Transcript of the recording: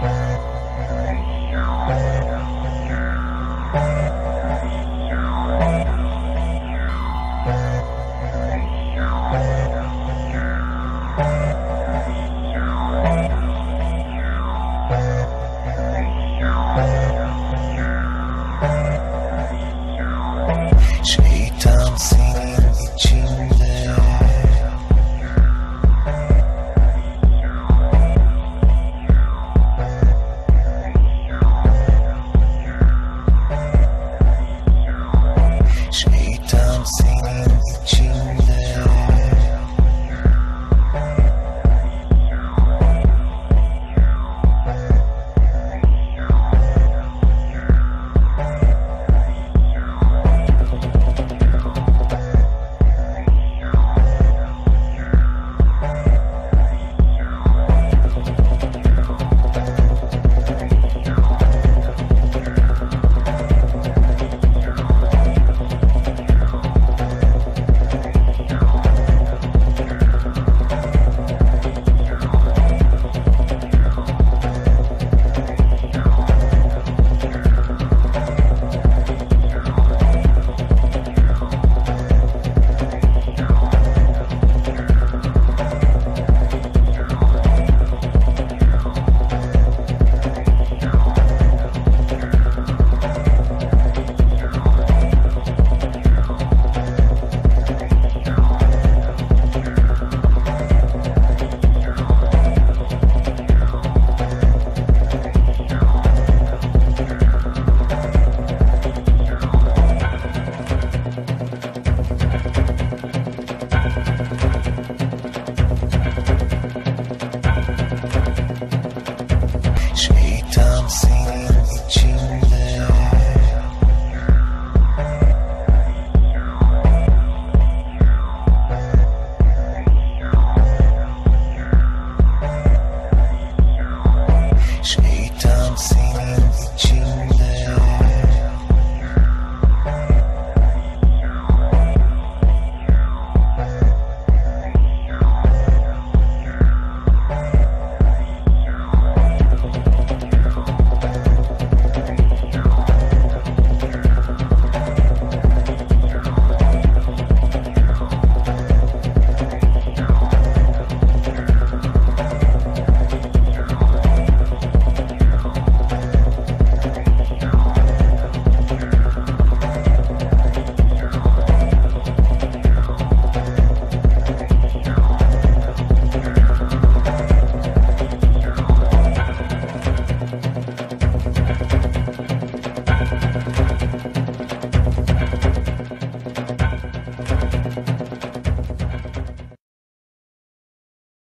Şeytan Şeytan senin içinde Şeytan